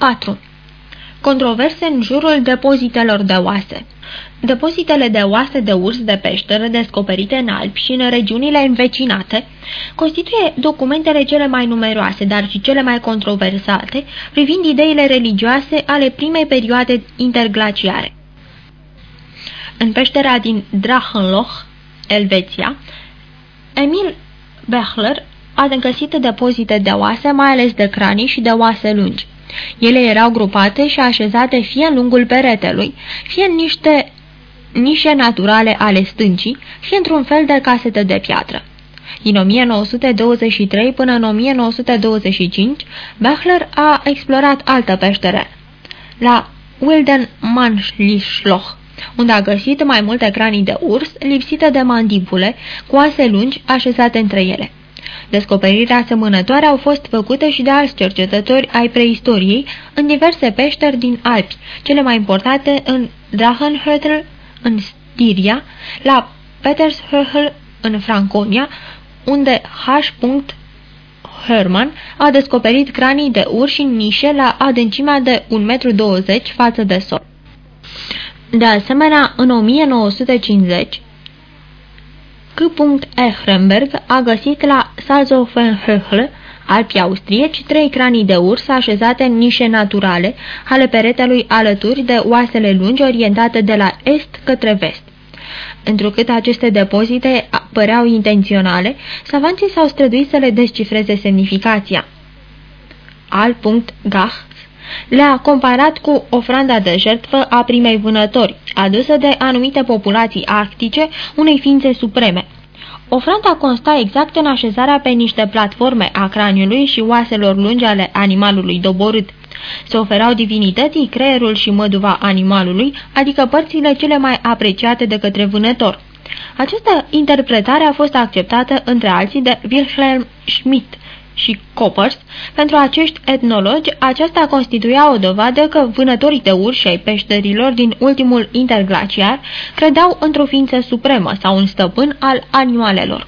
4. Controverse în jurul depozitelor de oase Depozitele de oase de urs de peșteră descoperite în Alpi și în regiunile învecinate constituie documentele cele mai numeroase, dar și cele mai controversate, privind ideile religioase ale primei perioade interglaciare. În peștera din Drachenloch, Elveția, Emil Bechler a găsit depozite de oase, mai ales de cranii și de oase lungi. Ele erau grupate și așezate fie în lungul peretelui, fie în niște nișe naturale ale stâncii, fie într-un fel de casetă de piatră. Din 1923 până în 1925, Bechler a explorat altă peștere, la Wilden Manschlischloch, unde a găsit mai multe cranii de urs lipsite de mandibule, cu ase lungi așezate între ele. Descoperirea asemănătoare au fost făcute și de alți cercetători ai preistoriei în diverse peșteri din Alpi, cele mai importante în Drachenhüttel, în Stiria, la Petershöhl, în Franconia, unde H. Herman a descoperit cranii de urși în nișe la adâncimea de 1,20 m față de sol. De asemenea, în 1950, C. Ehrenberg a găsit la Salzofenhöhle, Alpii austrieci, trei cranii de urs așezate în nișe naturale ale peretelui alături de oasele lungi orientate de la est către vest. Întrucât aceste depozite păreau intenționale, savanții s-au străduit să le descifreze semnificația. Al.Gach le-a comparat cu ofranda de jertfă a primei vânători, adusă de anumite populații arctice unei ființe supreme. Ofranda consta exact în așezarea pe niște platforme a craniului și oaselor lungi ale animalului doborât. Se oferau divinității creierul și măduva animalului, adică părțile cele mai apreciate de către vânător. Această interpretare a fost acceptată între alții de Wilhelm Schmidt, și Coppers, pentru acești etnologi, aceasta constituia o dovadă că vânătorii de urși ai peșterilor din ultimul interglaciar credeau într-o ființă supremă sau un stăpân al animalelor.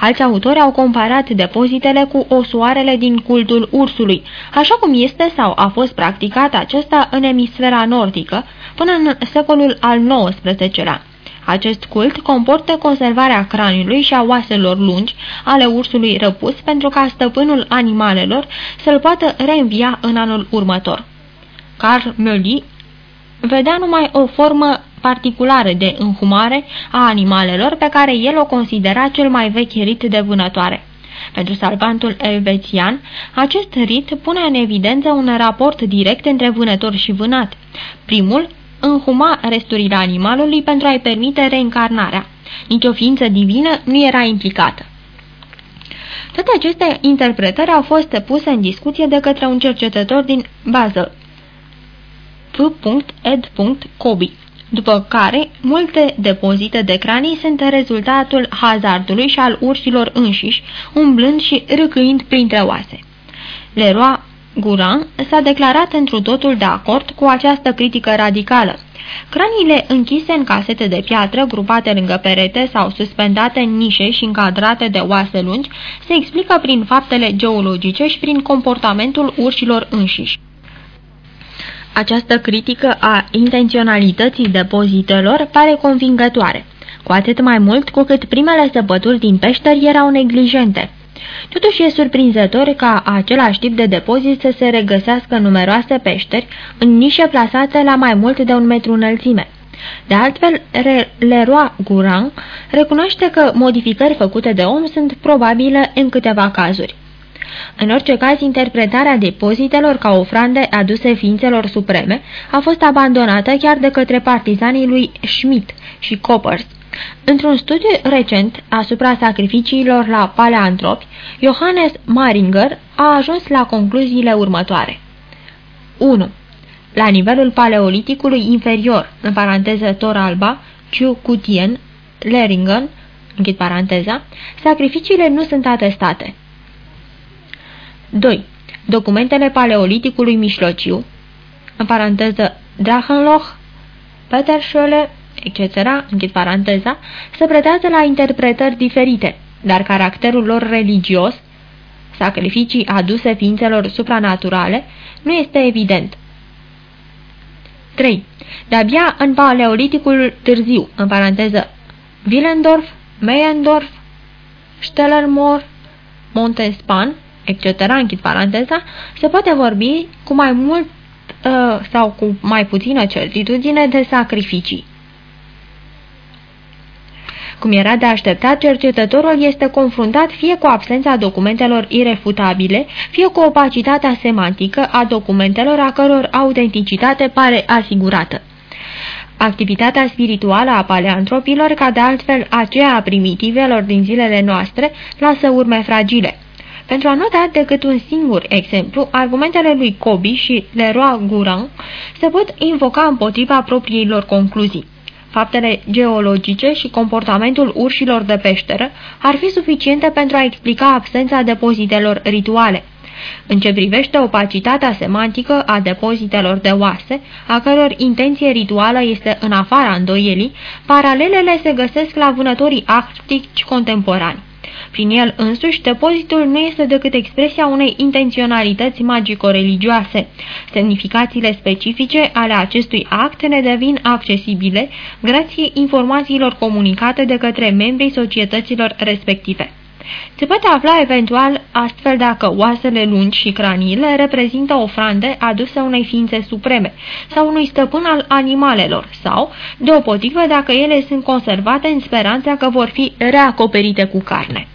Alți autori au comparat depozitele cu osoarele din cultul ursului, așa cum este sau a fost practicat acesta în emisfera nordică până în secolul al XIX-lea. Acest cult comportă conservarea craniului și a oaselor lungi ale ursului răpus pentru ca stăpânul animalelor să-l poată reînvia în anul următor. Carl Mölly vedea numai o formă particulară de înhumare a animalelor pe care el o considera cel mai vechi rit de vânătoare. Pentru salvantul elvețian, acest rit pune în evidență un raport direct între vânător și vânat. Primul înhuma resturile animalului pentru a-i permite reîncarnarea. Nici o ființă divină nu era implicată. Toate aceste interpretări au fost puse în discuție de către un cercetător din Basel, P.Ed. Kobi, după care multe depozite de cranii sunt rezultatul hazardului și al urșilor înșiși, umblând și râcâind printre oase. Leroy Guran s-a declarat întru totul de acord cu această critică radicală. Craniile închise în casete de piatră, grupate lângă perete sau suspendate în nișe și încadrate de oase lungi, se explică prin faptele geologice și prin comportamentul urșilor înșiși. Această critică a intenționalității depozitelor pare convingătoare, cu atât mai mult cu cât primele săpături din peșteri erau neglijente. Totuși e surprinzător ca același tip de depozit să se regăsească numeroase peșteri în nișe plasate la mai mult de un metru înălțime. De altfel, Leroy Gourand recunoaște că modificări făcute de om sunt probabile în câteva cazuri. În orice caz, interpretarea depozitelor ca ofrande aduse ființelor supreme a fost abandonată chiar de către partizanii lui Schmidt și Coppers. Într-un studiu recent asupra sacrificiilor la paleantropi, Johannes Maringer a ajuns la concluziile următoare. 1. La nivelul paleoliticului inferior, în paranteză Tor Alba, Chiu Cutien, Leringen, închid paranteza, sacrificiile nu sunt atestate. 2. Documentele paleoliticului mijlociu, în paranteză Drachenloch, Peterschöle, etc., închid paranteza, se pretează la interpretări diferite, dar caracterul lor religios, sacrificii aduse ființelor supranaturale, nu este evident. 3. De-abia în paleoliticul târziu, în paranteză, Willendorf, Meyendorf, Stellermoor, Montespan, etc., închid paranteza, se poate vorbi cu mai mult uh, sau cu mai puțină certitudine de sacrificii. Cum era de așteptat, cercetătorul este confruntat fie cu absența documentelor irefutabile, fie cu opacitatea semantică a documentelor a căror autenticitate pare asigurată. Activitatea spirituală a paleantropilor, ca de altfel aceea a primitivelor din zilele noastre, lasă urme fragile. Pentru a nu da decât un singur exemplu, argumentele lui Kobi și Leroy Gourand se pot invoca împotriva propriilor concluzii. Faptele geologice și comportamentul urșilor de peșteră ar fi suficiente pentru a explica absența depozitelor rituale. În ce privește opacitatea semantică a depozitelor de oase, a căror intenție rituală este în afara îndoielii, paralelele se găsesc la vânătorii arctici contemporani. Prin el însuși, depozitul nu este decât expresia unei intenționalități magico-religioase. Semnificațiile specifice ale acestui act ne devin accesibile grație informațiilor comunicate de către membrii societăților respective. Se poate afla eventual astfel dacă oasele lungi și craniile reprezintă ofrande aduse unei ființe supreme sau unui stăpân al animalelor sau, deopotrivă, dacă ele sunt conservate în speranța că vor fi reacoperite cu carne.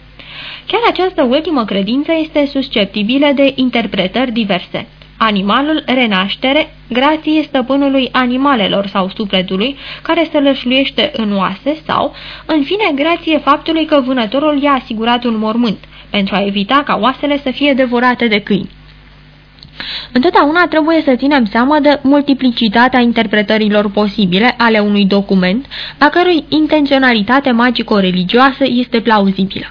Chiar această ultimă credință este susceptibilă de interpretări diverse. Animalul renaștere, grație stăpânului animalelor sau sufletului, care se lășluiește în oase sau, în fine, grație faptului că vânătorul i-a asigurat un mormânt, pentru a evita ca oasele să fie devorate de câini. Întotdeauna trebuie să ținem seama de multiplicitatea interpretărilor posibile ale unui document, a cărui intenționalitate magico-religioasă este plauzibilă.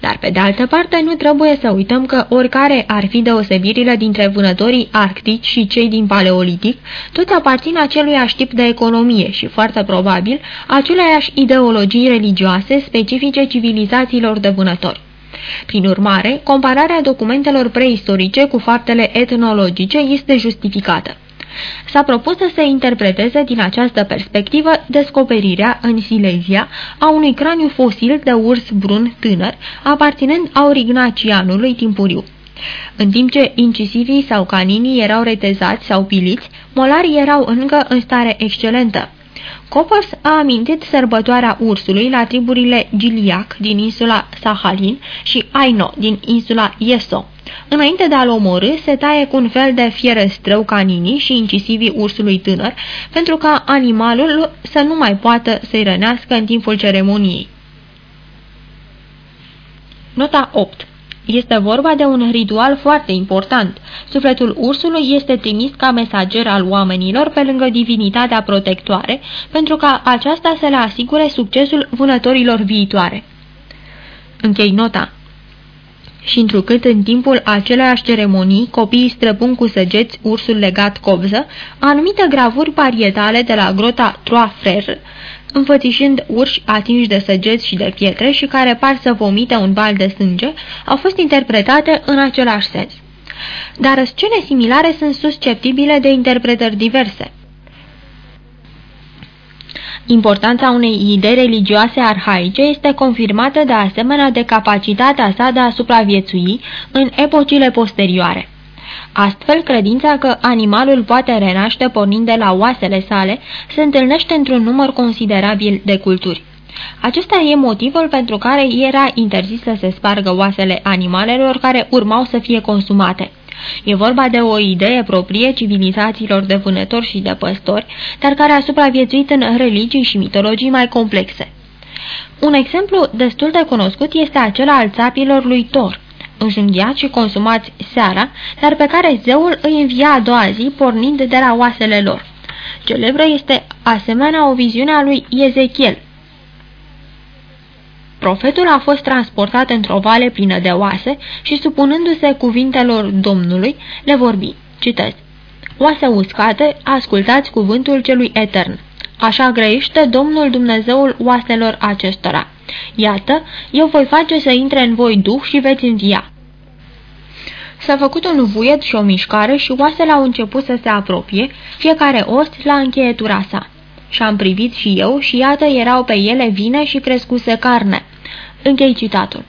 Dar pe de altă parte nu trebuie să uităm că oricare ar fi deosebirile dintre vânătorii arctici și cei din paleolitic, toți aparțin aceluiași tip de economie și foarte probabil aceleiași ideologii religioase specifice civilizațiilor de vânători. Prin urmare, compararea documentelor preistorice cu faptele etnologice este justificată. S-a propus să se interpreteze din această perspectivă descoperirea în Silesia a unui craniu fosil de urs brun tânăr, aparținând aurignacianului timpuriu. În timp ce incisivii sau caninii erau retezați sau piliți, molarii erau încă în stare excelentă. Coppers a amintit sărbătoarea ursului la triburile Giliac din insula Sahalin și Aino din insula Yeso. Înainte de a-l omorâ, se taie cu un fel de fierăstrău caninii și incisivii ursului tânăr, pentru ca animalul să nu mai poată să-i rănească în timpul ceremoniei. Nota 8 este vorba de un ritual foarte important. Sufletul ursului este trimis ca mesager al oamenilor pe lângă divinitatea protectoare, pentru ca aceasta să le asigure succesul vânătorilor viitoare. Închei nota și întrucât în timpul aceleiași ceremonii copiii străpun cu săgeți ursul legat cobză, anumite gravuri parietale de la grota Trois Frères, înfățișând urși atinși de săgeți și de pietre și care par să vomite un val de sânge, au fost interpretate în același sens. Dar scene similare sunt susceptibile de interpretări diverse. Importanța unei idei religioase arhaice este confirmată de asemenea de capacitatea sa de a supraviețui în epocile posterioare. Astfel, credința că animalul poate renaște pornind de la oasele sale se întâlnește într-un număr considerabil de culturi. Acesta e motivul pentru care era interzis să se spargă oasele animalelor care urmau să fie consumate. E vorba de o idee proprie civilizațiilor de vânători și de păstori, dar care a supraviețuit în religii și mitologii mai complexe. Un exemplu destul de cunoscut este acela al țapilor lui Thor, înjunghiați și consumați seara, dar pe care zeul îi învia a doua zi pornind de la oasele lor. Celebră este asemenea o viziune a lui Ezechiel, Profetul a fost transportat într-o vale plină de oase și, supunându-se cuvintelor Domnului, le vorbi. Citez. Oase uscate, ascultați cuvântul celui etern. Așa grăiește Domnul Dumnezeul oaselor acestora. Iată, eu voi face să intre în voi duh și veți învia. S-a făcut un vuiet și o mișcare și oasele au început să se apropie, fiecare os la încheietura sa. Și-am privit și eu și iată erau pe ele vine și crescuse carne. Închei citatul.